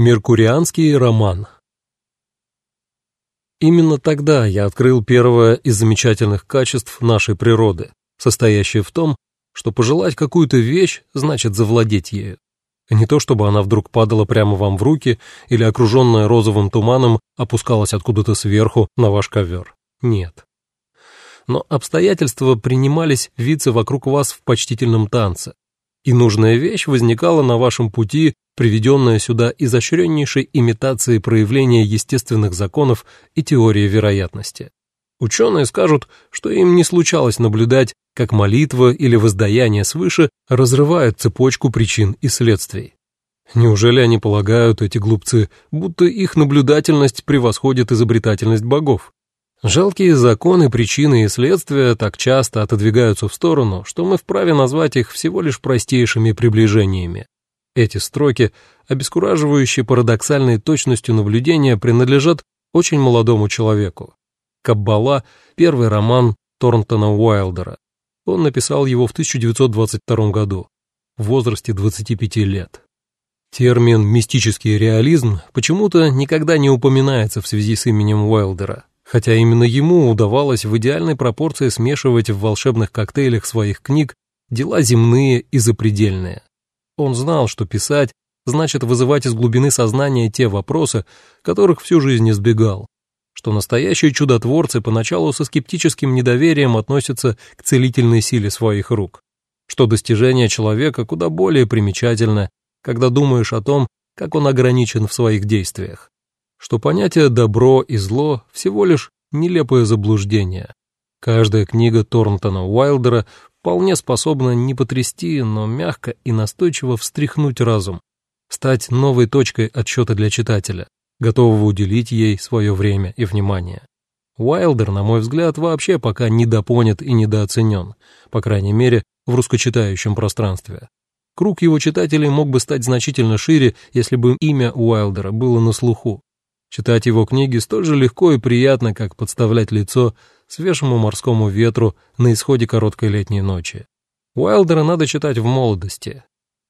Меркурианский роман Именно тогда я открыл первое из замечательных качеств нашей природы, состоящее в том, что пожелать какую-то вещь значит завладеть ею. Не то чтобы она вдруг падала прямо вам в руки или, окруженная розовым туманом, опускалась откуда-то сверху на ваш ковер. Нет. Но обстоятельства принимались виться вокруг вас в почтительном танце, и нужная вещь возникала на вашем пути, приведенная сюда изощреннейшей имитацией проявления естественных законов и теории вероятности. Ученые скажут, что им не случалось наблюдать, как молитва или воздаяние свыше разрывают цепочку причин и следствий. Неужели они полагают, эти глупцы, будто их наблюдательность превосходит изобретательность богов? Жалкие законы, причины и следствия так часто отодвигаются в сторону, что мы вправе назвать их всего лишь простейшими приближениями. Эти строки, обескураживающие парадоксальной точностью наблюдения, принадлежат очень молодому человеку. «Каббала» — первый роман Торнтона Уайлдера. Он написал его в 1922 году, в возрасте 25 лет. Термин «мистический реализм» почему-то никогда не упоминается в связи с именем Уайлдера хотя именно ему удавалось в идеальной пропорции смешивать в волшебных коктейлях своих книг дела земные и запредельные. Он знал, что писать значит вызывать из глубины сознания те вопросы, которых всю жизнь избегал, что настоящие чудотворцы поначалу со скептическим недоверием относятся к целительной силе своих рук, что достижение человека куда более примечательно, когда думаешь о том, как он ограничен в своих действиях что понятие «добро» и «зло» всего лишь нелепое заблуждение. Каждая книга Торнтона Уайлдера вполне способна не потрясти, но мягко и настойчиво встряхнуть разум, стать новой точкой отсчета для читателя, готового уделить ей свое время и внимание. Уайлдер, на мой взгляд, вообще пока недопонят и недооценен, по крайней мере, в русскочитающем пространстве. Круг его читателей мог бы стать значительно шире, если бы имя Уайлдера было на слуху. Читать его книги столь же легко и приятно, как подставлять лицо свежему морскому ветру на исходе короткой летней ночи. Уайлдера надо читать в молодости.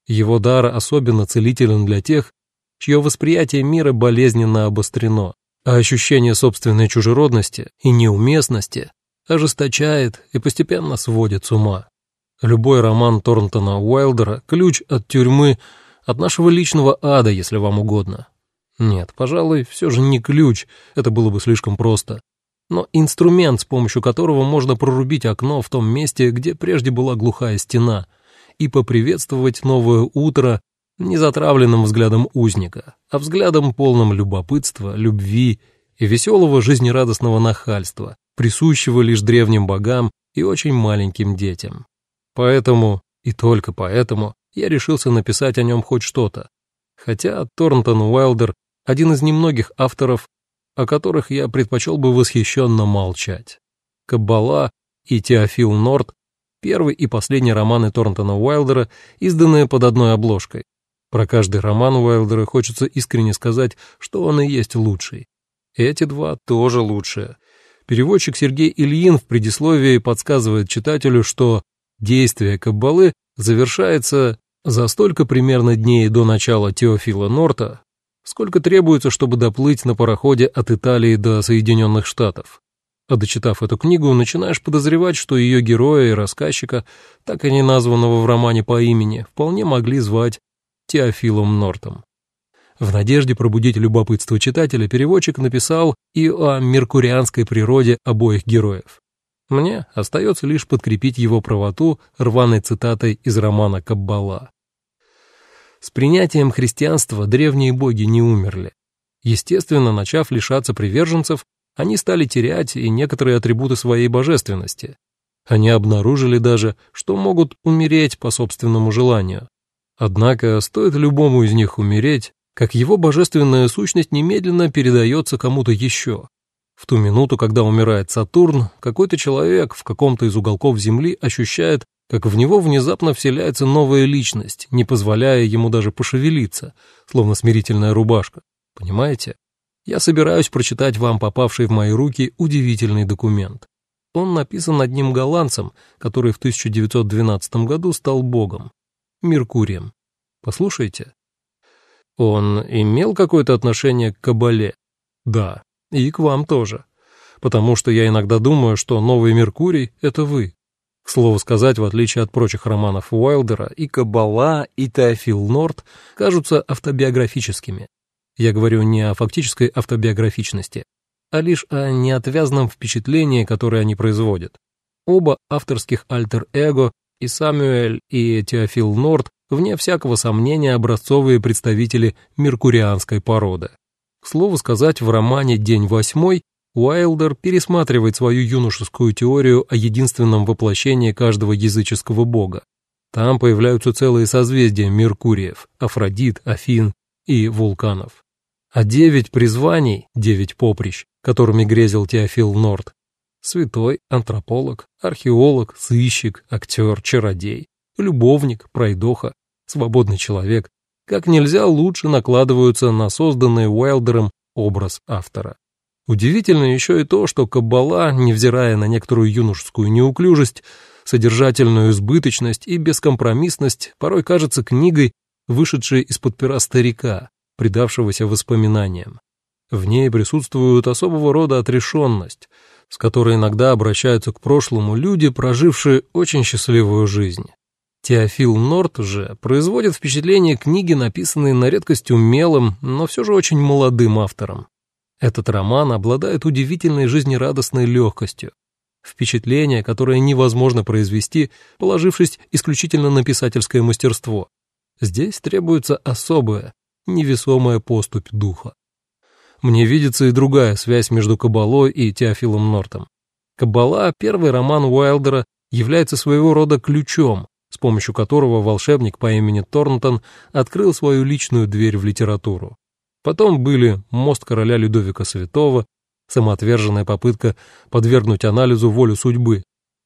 Его дар особенно целителен для тех, чье восприятие мира болезненно обострено, а ощущение собственной чужеродности и неуместности ожесточает и постепенно сводит с ума. Любой роман Торнтона Уайлдера – ключ от тюрьмы, от нашего личного ада, если вам угодно. Нет, пожалуй, все же не ключ, это было бы слишком просто. Но инструмент, с помощью которого можно прорубить окно в том месте, где прежде была глухая стена, и поприветствовать новое утро не затравленным взглядом узника, а взглядом полным любопытства, любви и веселого жизнерадостного нахальства, присущего лишь древним богам и очень маленьким детям. Поэтому, и только поэтому, я решился написать о нем хоть что-то. Хотя Торнтон Уайлдер один из немногих авторов, о которых я предпочел бы восхищенно молчать. «Каббала» и «Теофил Норт» — первый и последний романы Торнтона Уайлдера, изданные под одной обложкой. Про каждый роман Уайлдера хочется искренне сказать, что он и есть лучший. Эти два тоже лучшие. Переводчик Сергей Ильин в предисловии подсказывает читателю, что действие Каббалы завершается за столько примерно дней до начала Теофила Норта, сколько требуется, чтобы доплыть на пароходе от Италии до Соединенных Штатов. А дочитав эту книгу, начинаешь подозревать, что ее героя и рассказчика, так и не названного в романе по имени, вполне могли звать Теофилом Нортом. В надежде пробудить любопытство читателя переводчик написал и о меркурианской природе обоих героев. Мне остается лишь подкрепить его правоту рваной цитатой из романа «Каббала». С принятием христианства древние боги не умерли. Естественно, начав лишаться приверженцев, они стали терять и некоторые атрибуты своей божественности. Они обнаружили даже, что могут умереть по собственному желанию. Однако стоит любому из них умереть, как его божественная сущность немедленно передается кому-то еще. В ту минуту, когда умирает Сатурн, какой-то человек в каком-то из уголков Земли ощущает, как в него внезапно вселяется новая личность, не позволяя ему даже пошевелиться, словно смирительная рубашка. Понимаете? Я собираюсь прочитать вам попавший в мои руки удивительный документ. Он написан одним голландцем, который в 1912 году стал богом, Меркурием. Послушайте. Он имел какое-то отношение к Кабале? Да, и к вам тоже. Потому что я иногда думаю, что новый Меркурий — это вы. К слову сказать, в отличие от прочих романов Уайлдера, и Кабала, и Теофил Норт кажутся автобиографическими. Я говорю не о фактической автобиографичности, а лишь о неотвязном впечатлении, которое они производят. Оба авторских альтер-эго, и Самюэль, и Теофил Норт, вне всякого сомнения, образцовые представители меркурианской породы. К слову сказать, в романе «День восьмой» Уайлдер пересматривает свою юношескую теорию о единственном воплощении каждого языческого бога. Там появляются целые созвездия Меркуриев, Афродит, Афин и вулканов. А девять призваний, девять поприщ, которыми грезил Теофил Норт, святой, антрополог, археолог, сыщик, актер, чародей, любовник, пройдоха, свободный человек, как нельзя лучше накладываются на созданный Уайлдером образ автора. Удивительно еще и то, что Каббала, невзирая на некоторую юношескую неуклюжесть, содержательную избыточность и бескомпромиссность, порой кажется книгой, вышедшей из-под пера старика, предавшегося воспоминаниям. В ней присутствует особого рода отрешенность, с которой иногда обращаются к прошлому люди, прожившие очень счастливую жизнь. Теофил Норт же производит впечатление книги, написанной на редкость умелым, но все же очень молодым автором. Этот роман обладает удивительной жизнерадостной легкостью. Впечатление, которое невозможно произвести, положившись исключительно на писательское мастерство. Здесь требуется особая, невесомая поступь духа. Мне видится и другая связь между Кабалой и Теофилом Нортом. Кабала, первый роман Уайлдера, является своего рода ключом, с помощью которого волшебник по имени Торнтон открыл свою личную дверь в литературу. Потом были «Мост короля Людовика Святого», самоотверженная попытка подвергнуть анализу волю судьбы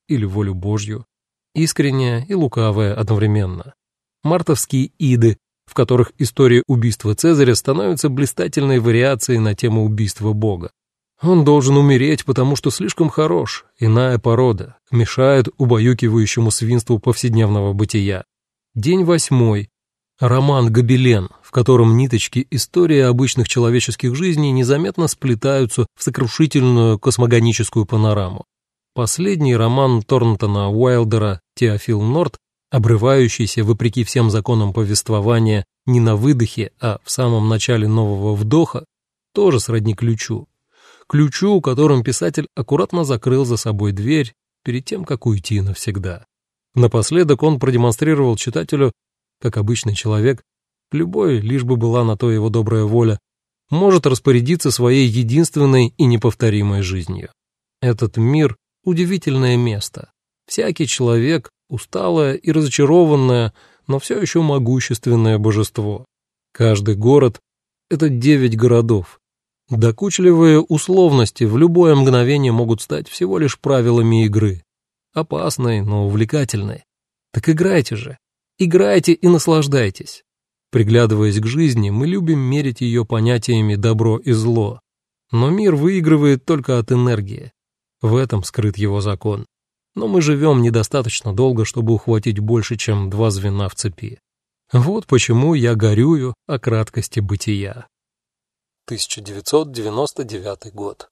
или волю Божью, искренняя и лукавая одновременно. Мартовские иды, в которых история убийства Цезаря становится блистательной вариацией на тему убийства Бога. Он должен умереть, потому что слишком хорош, иная порода, мешает убаюкивающему свинству повседневного бытия. День восьмой. Роман «Гобелен», в котором ниточки истории обычных человеческих жизней незаметно сплетаются в сокрушительную космогоническую панораму. Последний роман Торнтона Уайлдера «Теофил Норт» обрывающийся, вопреки всем законам повествования, не на выдохе, а в самом начале нового вдоха, тоже сродни ключу. Ключу, которым писатель аккуратно закрыл за собой дверь перед тем, как уйти навсегда. Напоследок он продемонстрировал читателю, как обычный человек, любой, лишь бы была на то его добрая воля, может распорядиться своей единственной и неповторимой жизнью. Этот мир — удивительное место. Всякий человек усталое и разочарованное, но все еще могущественное божество. Каждый город — это девять городов. Докучливые условности в любое мгновение могут стать всего лишь правилами игры. Опасной, но увлекательной. Так играйте же. Играйте и наслаждайтесь. Приглядываясь к жизни, мы любим мерить ее понятиями добро и зло. Но мир выигрывает только от энергии. В этом скрыт его закон но мы живем недостаточно долго, чтобы ухватить больше, чем два звена в цепи. Вот почему я горюю о краткости бытия. 1999 год.